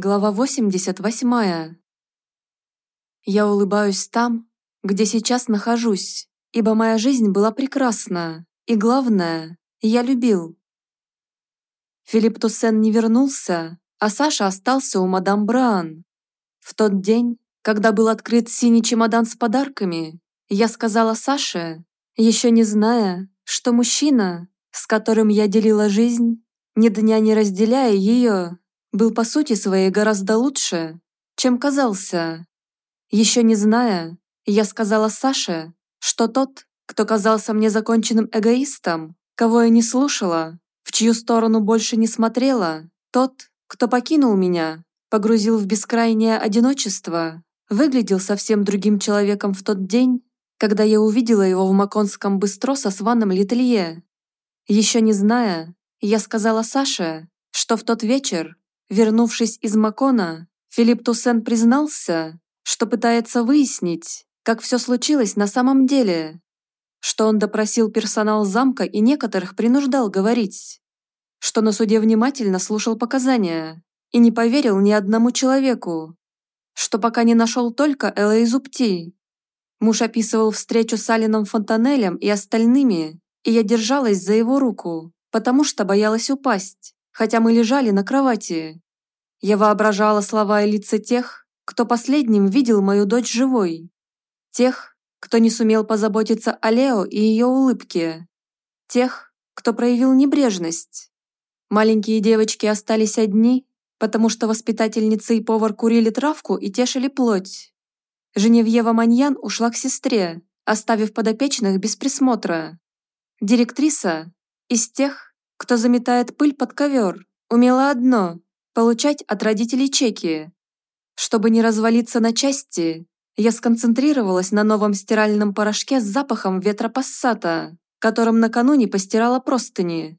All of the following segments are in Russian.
Глава 88. Я улыбаюсь там, где сейчас нахожусь, ибо моя жизнь была прекрасна, и главное, я любил. Филипп Туссен не вернулся, а Саша остался у мадам Бран. В тот день, когда был открыт синий чемодан с подарками, я сказала Саше, еще не зная, что мужчина, с которым я делила жизнь, ни дня не разделяя ее, был по сути своей гораздо лучше, чем казался. Еще не зная, я сказала Саше, что тот, кто казался мне законченным эгоистом, кого я не слушала, в чью сторону больше не смотрела, тот, кто покинул меня, погрузил в бескрайнее одиночество, выглядел совсем другим человеком в тот день, когда я увидела его в Маконском быстро со Сваном Летелье. Еще не зная, я сказала Саше, что в тот вечер, вернувшись из Макона, Филипп Туссен признался, что пытается выяснить, как все случилось на самом деле, что он допросил персонал замка и некоторых принуждал говорить, что на суде внимательно слушал показания и не поверил ни одному человеку, что пока не нашел только Элла Зубти. Муж описывал встречу с Алином Фонтанелем и остальными, и я держалась за его руку, потому что боялась упасть, хотя мы лежали на кровати. Я воображала слова и лица тех, кто последним видел мою дочь живой. Тех, кто не сумел позаботиться о Лео и ее улыбке. Тех, кто проявил небрежность. Маленькие девочки остались одни, потому что воспитательница и повар курили травку и тешили плоть. Женевьева Маньян ушла к сестре, оставив подопечных без присмотра. Директриса из тех, кто заметает пыль под ковер, умела одно – получать от родителей чеки. Чтобы не развалиться на части, я сконцентрировалась на новом стиральном порошке с запахом ветропассата, которым накануне постирала простыни.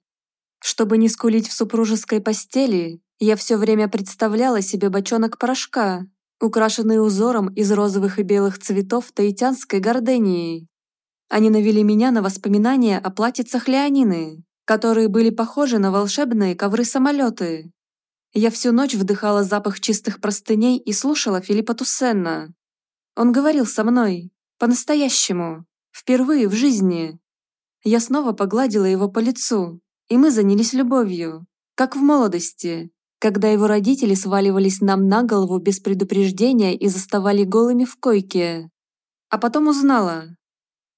Чтобы не скулить в супружеской постели, я все время представляла себе бочонок порошка, украшенный узором из розовых и белых цветов таитянской гордении. Они навели меня на воспоминания о платьицах Леонины, которые были похожи на волшебные ковры-самолеты. Я всю ночь вдыхала запах чистых простыней и слушала Филиппа Туссенна. Он говорил со мной, по-настоящему, впервые в жизни. Я снова погладила его по лицу, и мы занялись любовью, как в молодости, когда его родители сваливались нам на голову без предупреждения и заставали голыми в койке. А потом узнала.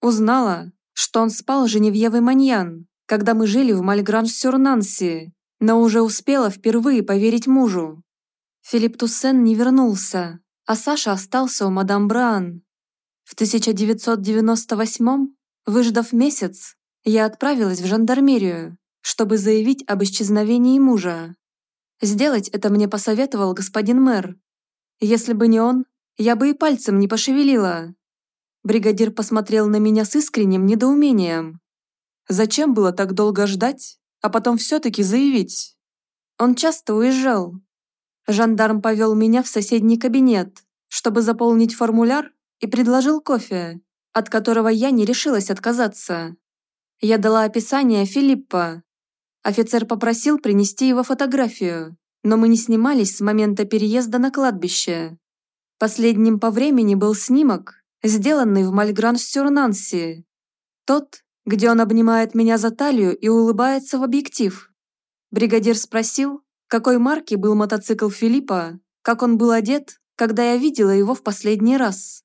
Узнала, что он спал с Женевьевой Маньян, когда мы жили в Мальгранж-сюр-Нанси, но уже успела впервые поверить мужу. Филипп Туссен не вернулся, а Саша остался у мадам Бран. В 1998 выждав месяц, я отправилась в жандармерию, чтобы заявить об исчезновении мужа. Сделать это мне посоветовал господин мэр. Если бы не он, я бы и пальцем не пошевелила. Бригадир посмотрел на меня с искренним недоумением. Зачем было так долго ждать, а потом все-таки заявить? Он часто уезжал. Жандарм повел меня в соседний кабинет, чтобы заполнить формуляр и предложил кофе, от которого я не решилась отказаться. Я дала описание Филиппа. Офицер попросил принести его фотографию, но мы не снимались с момента переезда на кладбище. Последним по времени был снимок, сделанный в Мальгранж-сюр-Нанси. Тот, где он обнимает меня за талию и улыбается в объектив. Бригадир спросил, какой марки был мотоцикл Филиппа, как он был одет, когда я видела его в последний раз.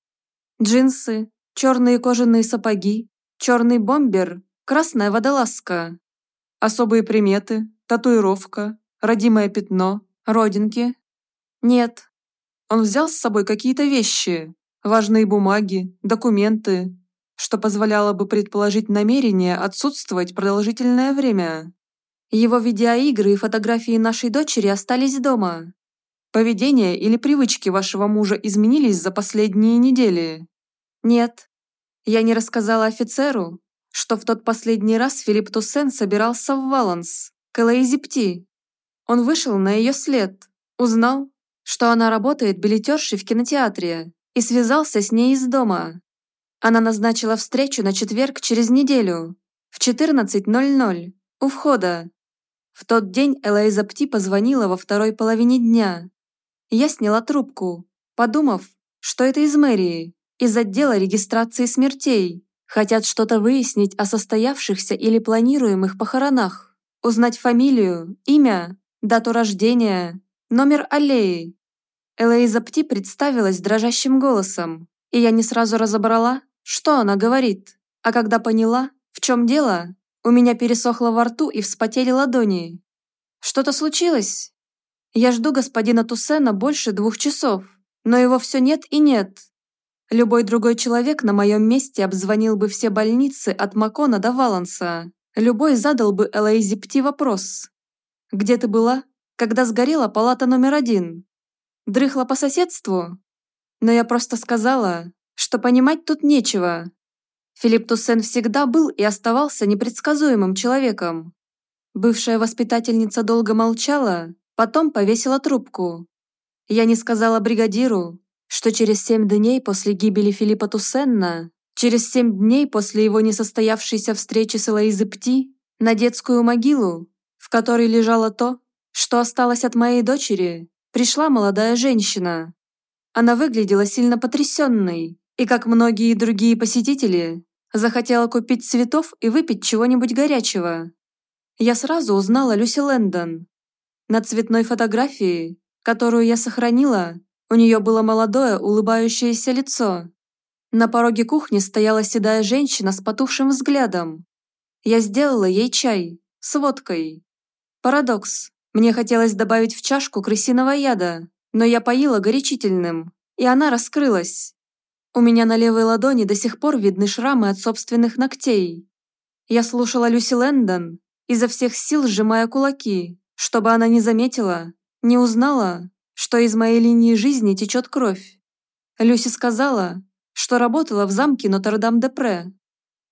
Джинсы, черные кожаные сапоги, черный бомбер, красная водолазка. Особые приметы, татуировка, родимое пятно, родинки. Нет. Он взял с собой какие-то вещи, важные бумаги, документы, что позволяло бы предположить намерение отсутствовать продолжительное время. Его видеоигры и фотографии нашей дочери остались дома. Поведение или привычки вашего мужа изменились за последние недели? Нет. Я не рассказала офицеру, что в тот последний раз Филипп Туссен собирался в Валанс, к Элаизипти. Он вышел на ее след, узнал, что она работает билетершей в кинотеатре и связался с ней из дома. Она назначила встречу на четверг через неделю, в 14.00, у входа. В тот день Элайза Пти позвонила во второй половине дня. Я сняла трубку, подумав, что это из мэрии, из отдела регистрации смертей. Хотят что-то выяснить о состоявшихся или планируемых похоронах. Узнать фамилию, имя, дату рождения, номер аллеи. Элоиза Пти представилась дрожащим голосом, и я не сразу разобрала, что она говорит. А когда поняла, в чем дело, у меня пересохло во рту и вспотели ладони. Что-то случилось? Я жду господина Туссена больше двух часов, но его все нет и нет. Любой другой человек на моем месте обзвонил бы все больницы от Макона до Валанса. Любой задал бы Элоизе Пти вопрос. «Где ты была, когда сгорела палата номер один?» Дрыхла по соседству? Но я просто сказала, что понимать тут нечего. Филипп Туссен всегда был и оставался непредсказуемым человеком. Бывшая воспитательница долго молчала, потом повесила трубку. Я не сказала бригадиру, что через семь дней после гибели Филиппа Туссенна, через семь дней после его несостоявшейся встречи с Элоизой Пти, на детскую могилу, в которой лежало то, что осталось от моей дочери, пришла молодая женщина. Она выглядела сильно потрясенной, и, как многие другие посетители, захотела купить цветов и выпить чего-нибудь горячего. Я сразу узнала Люси Лэндон. На цветной фотографии, которую я сохранила, у нее было молодое, улыбающееся лицо. На пороге кухни стояла седая женщина с потухшим взглядом. Я сделала ей чай с водкой. Парадокс. Мне хотелось добавить в чашку крысиного яда, но я поила горячительным, и она раскрылась. У меня на левой ладони до сих пор видны шрамы от собственных ногтей. Я слушала Люси Лэндон, изо всех сил сжимая кулаки, чтобы она не заметила, не узнала, что из моей линии жизни течет кровь. Люси сказала, что работала в замке Нотр-Дам-де-Пре,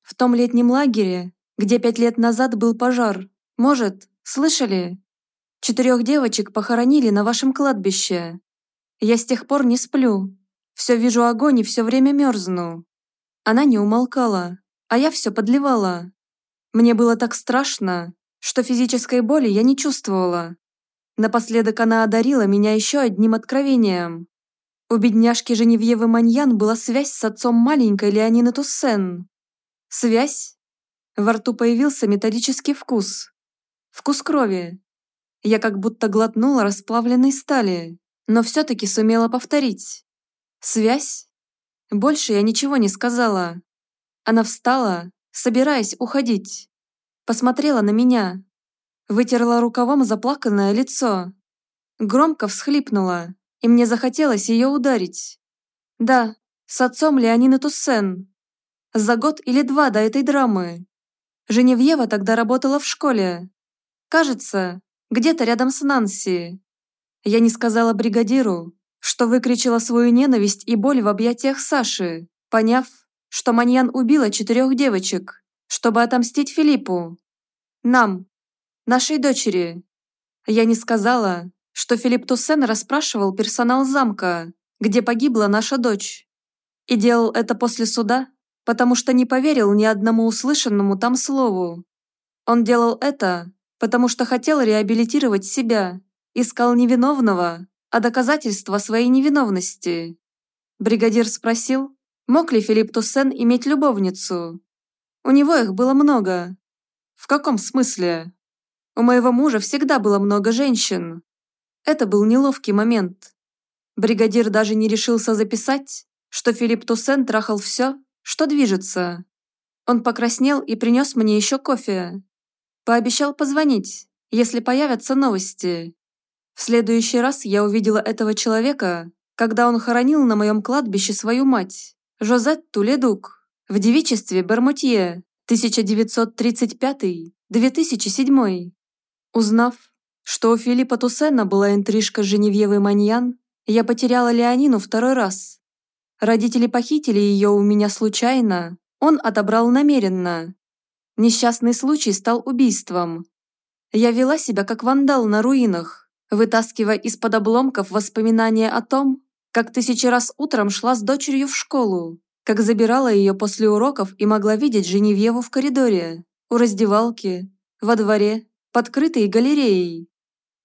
в том летнем лагере, где пять лет назад был пожар. Может, слышали? Четырех девочек похоронили на вашем кладбище. Я с тех пор не сплю. Все вижу огонь и все время мерзну. Она не умолкала, а я все подливала. Мне было так страшно, что физической боли я не чувствовала. Напоследок она одарила меня еще одним откровением. У бедняжки Женевьевы Маньян была связь с отцом маленькой Леонины Туссен. Связь? Во рту появился металлический вкус. Вкус крови. Я как будто глотнула расплавленной стали, но все-таки сумела повторить. Связь? Больше я ничего не сказала. Она встала, собираясь уходить. Посмотрела на меня. Вытерла рукавом заплаканное лицо. Громко всхлипнула, и мне захотелось ее ударить. Да, с отцом Леонины Туссен. За год или два до этой драмы. Женевьева тогда работала в школе. Кажется, где-то рядом с Нанси. Я не сказала бригадиру, что выкричала свою ненависть и боль в объятиях Саши, поняв, что Маньян убила четырех девочек, чтобы отомстить Филиппу. Нам, нашей дочери. Я не сказала, что Филипп Туссен расспрашивал персонал замка, где погибла наша дочь. И делал это после суда, потому что не поверил ни одному услышанному там слову. Он делал это, потому что хотел реабилитировать себя, искал невиновного, а доказательства своей невиновности. Бригадир спросил, мог ли Филипп Туссен иметь любовницу. У него их было много. В каком смысле? У моего мужа всегда было много женщин. Это был неловкий момент. Бригадир даже не решился записать, что Филипп Туссен трахал все, что движется. Он покраснел и принес мне еще кофе. Пообещал позвонить, если появятся новости. В следующий раз я увидела этого человека, когда он хоронил на моем кладбище свою мать, Жозетту Ледук, в девичестве Бермутье, 1935-2007. Узнав, что у Филиппа Туссена была интрижка с Женевьевой Маньян, я потеряла Леонину второй раз. Родители похитили ее у меня случайно, он отобрал намеренно. Несчастный случай стал убийством. Я вела себя как вандал на руинах, вытаскивая из-под обломков воспоминания о том, как тысячи раз утром шла с дочерью в школу, как забирала ее после уроков и могла видеть Женевьеву в коридоре, у раздевалки, во дворе, под крытой галереей.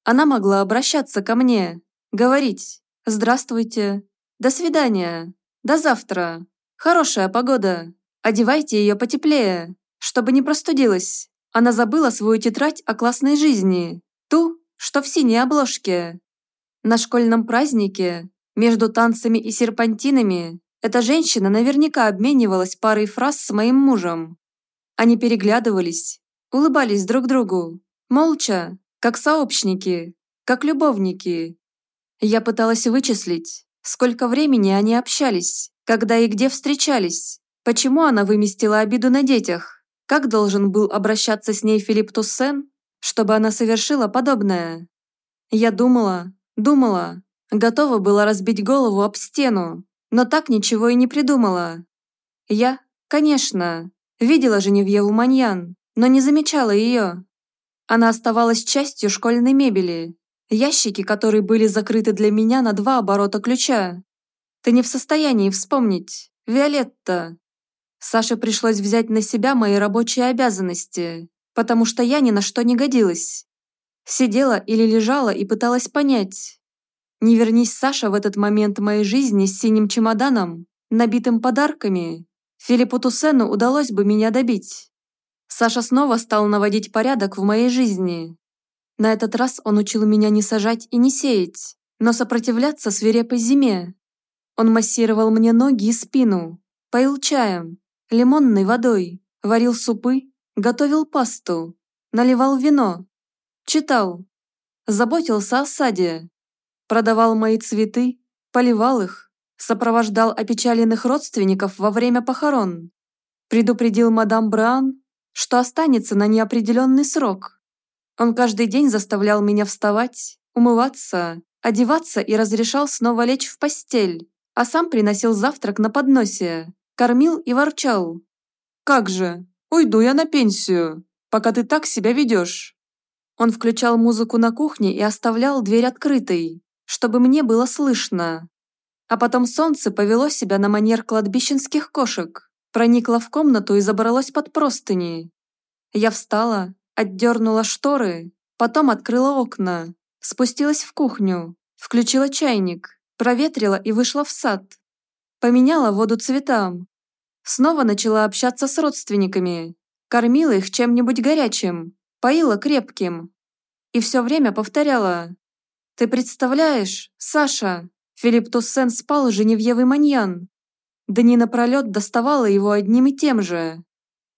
Она могла обращаться ко мне, говорить «Здравствуйте», «До свидания», «До завтра», «Хорошая погода», «Одевайте ее потеплее», чтобы не простудилась. Она забыла свою тетрадь о классной жизни, ту, что в синей обложке. На школьном празднике, между танцами и серпантинами, эта женщина наверняка обменивалась парой фраз с моим мужем. Они переглядывались, улыбались друг другу, молча, как сообщники, как любовники. Я пыталась вычислить, сколько времени они общались, когда и где встречались, почему она выместила обиду на детях, как должен был обращаться с ней Филипп Туссен, чтобы она совершила подобное. Я думала, думала, готова была разбить голову об стену, но так ничего и не придумала. Я, конечно, видела Женевьеву Маньян, но не замечала ее. Она оставалась частью школьной мебели, ящики которые были закрыты для меня на два оборота ключа. Ты не в состоянии вспомнить, Виолетта. Саше пришлось взять на себя мои рабочие обязанности, потому что я ни на что не годилась. Сидела или лежала и пыталась понять. Не вернись Саша в этот момент моей жизни с синим чемоданом, набитым подарками, Филиппу Туссену удалось бы меня добить. Саша снова стал наводить порядок в моей жизни. На этот раз он учил меня не сажать и не сеять, но сопротивляться свирепой зиме. Он массировал мне ноги и спину, поил чаем, лимонной водой, варил супы, готовил пасту, наливал вино, читал, заботился о саде, продавал мои цветы, поливал их, сопровождал опечаленных родственников во время похорон, предупредил мадам Бран, что останется на неопределенный срок. Он каждый день заставлял меня вставать, умываться, одеваться и разрешал снова лечь в постель, а сам приносил завтрак на подносе, кормил и ворчал. «Как же, уйду я на пенсию, пока ты так себя ведешь». Он включал музыку на кухне и оставлял дверь открытой, чтобы мне было слышно. А потом солнце повело себя на манер кладбищенских кошек, проникло в комнату и забралось под простыни. Я встала, отдернула шторы, потом открыла окна, спустилась в кухню, включила чайник, проветрила и вышла в сад. Поменяла воду цветам. Снова начала общаться с родственниками, кормила их чем-нибудь горячим, поила крепким. И все время повторяла. «Ты представляешь, Саша, Филипп Туссен спал с Женевьевой Маньян. Дни напролет доставала его одним и тем же.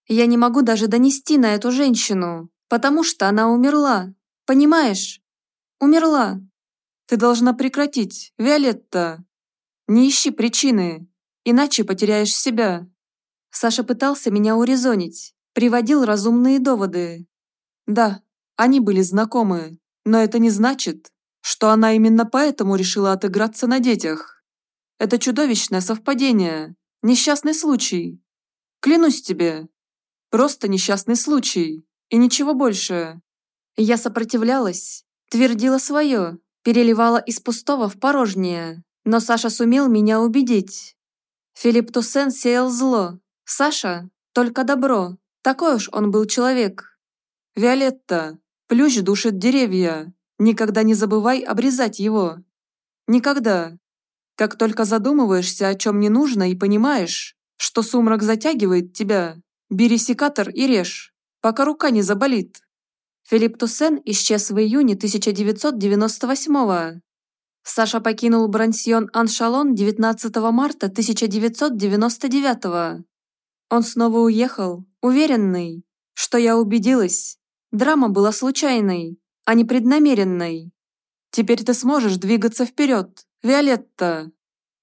Я не могу даже донести на эту женщину, потому что она умерла. Понимаешь? Умерла. Ты должна прекратить, Виолетта. Не ищи причины, иначе потеряешь себя. Саша пытался меня урезонить, приводил разумные доводы. Да, они были знакомы, но это не значит, что она именно поэтому решила отыграться на детях. Это чудовищное совпадение, несчастный случай. Клянусь тебе, Просто несчастный случай. И ничего больше. Я сопротивлялась, твердила свое, переливала из пустого в порожнее. Но Саша сумел меня убедить. Филипп Туссен сеял зло. Саша – только добро. Такой уж он был человек. «Виолетта, плющ душит деревья. Никогда не забывай обрезать его. Никогда. Как только задумываешься о чем не нужно и понимаешь, что сумрак затягивает тебя, Бери секатор и режь, пока рука не заболит. Филипп Туссен исчез в июне 1998-го. Саша покинул Брансьон Аншалон 19 марта 1999-го. Он снова уехал, уверенный, что я убедилась. Драма была случайной, а не преднамеренной. Теперь ты сможешь двигаться вперед, Виолетта.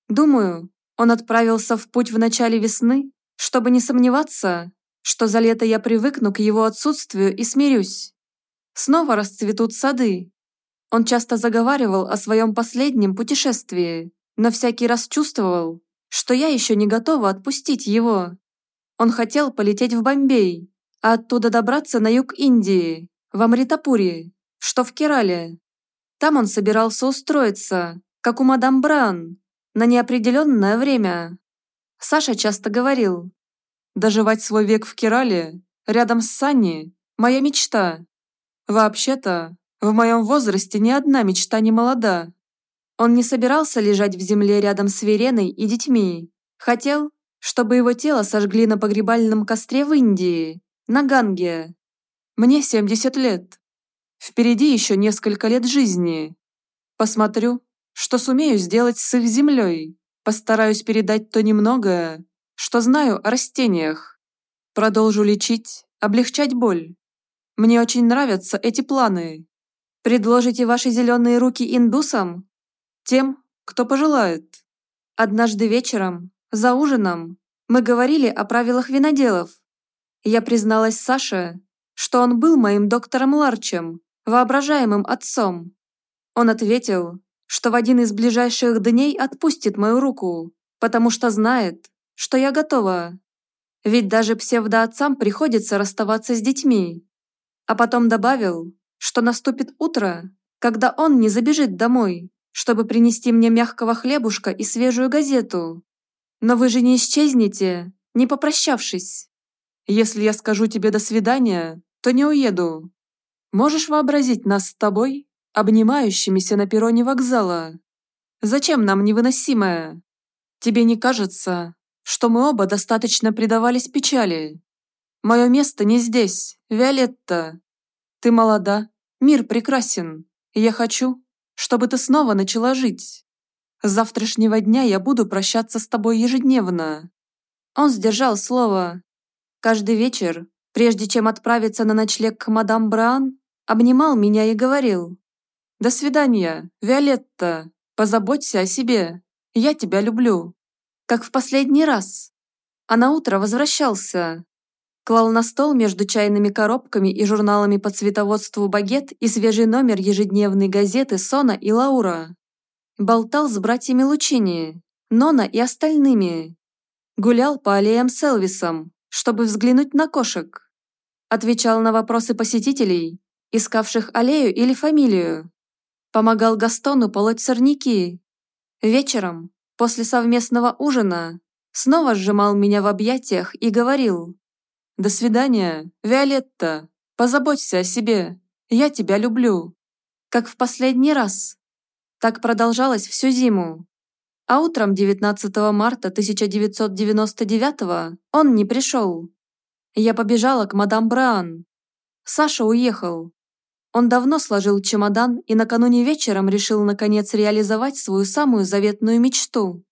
Думаю, он отправился в путь в начале весны, чтобы не сомневаться, что за лето я привыкну к его отсутствию и смирюсь. Снова расцветут сады. Он часто заговаривал о своем последнем путешествии, но всякий раз чувствовал, что я еще не готова отпустить его. Он хотел полететь в Бомбей, а оттуда добраться на юг Индии, в Амритапуре, что в Керале. Там он собирался устроиться, как у мадам Бран, на неопределенное время. Саша часто говорил, Доживать свой век в Керале, рядом с Санни, моя мечта. Вообще-то, в моем возрасте ни одна мечта не молода. Он не собирался лежать в земле рядом с Вереной и детьми. Хотел, чтобы его тело сожгли на погребальном костре в Индии, на Ганге. Мне 70 лет. Впереди еще несколько лет жизни. Посмотрю, что сумею сделать с их землей. Постараюсь передать то немногое, что знаю о растениях. Продолжу лечить, облегчать боль. Мне очень нравятся эти планы. Предложите ваши зеленые руки индусам? Тем, кто пожелает. Однажды вечером, за ужином, мы говорили о правилах виноделов. Я призналась Саше, что он был моим доктором Ларчем, воображаемым отцом. Он ответил, что в один из ближайших дней отпустит мою руку, потому что знает, что я готова. Ведь даже псевдоотцам приходится расставаться с детьми. А потом добавил, что наступит утро, когда он не забежит домой, чтобы принести мне мягкого хлебушка и свежую газету. Но вы же не исчезнете, не попрощавшись. Если я скажу тебе «до свидания», то не уеду. Можешь вообразить нас с тобой, обнимающимися на перроне вокзала? Зачем нам невыносимое? Тебе не кажется, что мы оба достаточно предавались печали? Мое место не здесь, Виолетта. Ты молода, мир прекрасен, и я хочу, чтобы ты снова начала жить. С завтрашнего дня я буду прощаться с тобой ежедневно». Он сдержал слово. Каждый вечер, прежде чем отправиться на ночлег к мадам Бран, обнимал меня и говорил «До свидания, Виолетта, позаботься о себе, я тебя люблю». Как в последний раз. А на утро возвращался, клал на стол между чайными коробками и журналами по цветоводству багет и свежий номер ежедневной газеты «Сона» и «Лаура». Болтал с братьями Лучини, Нона и остальными. Гулял по аллеям с Элвисом, чтобы взглянуть на кошек. Отвечал на вопросы посетителей, искавших аллею или фамилию. Помогал Гастону полоть сорняки. Вечером, после совместного ужина, снова сжимал меня в объятиях и говорил «До свидания, Виолетта. Позаботься о себе. Я тебя люблю». Как в последний раз. Так продолжалось всю зиму. А утром 19 марта 1999 он не пришел. Я побежала к мадам Бран. Саша уехал. Он давно сложил чемодан и накануне вечером решил наконец реализовать свою самую заветную мечту.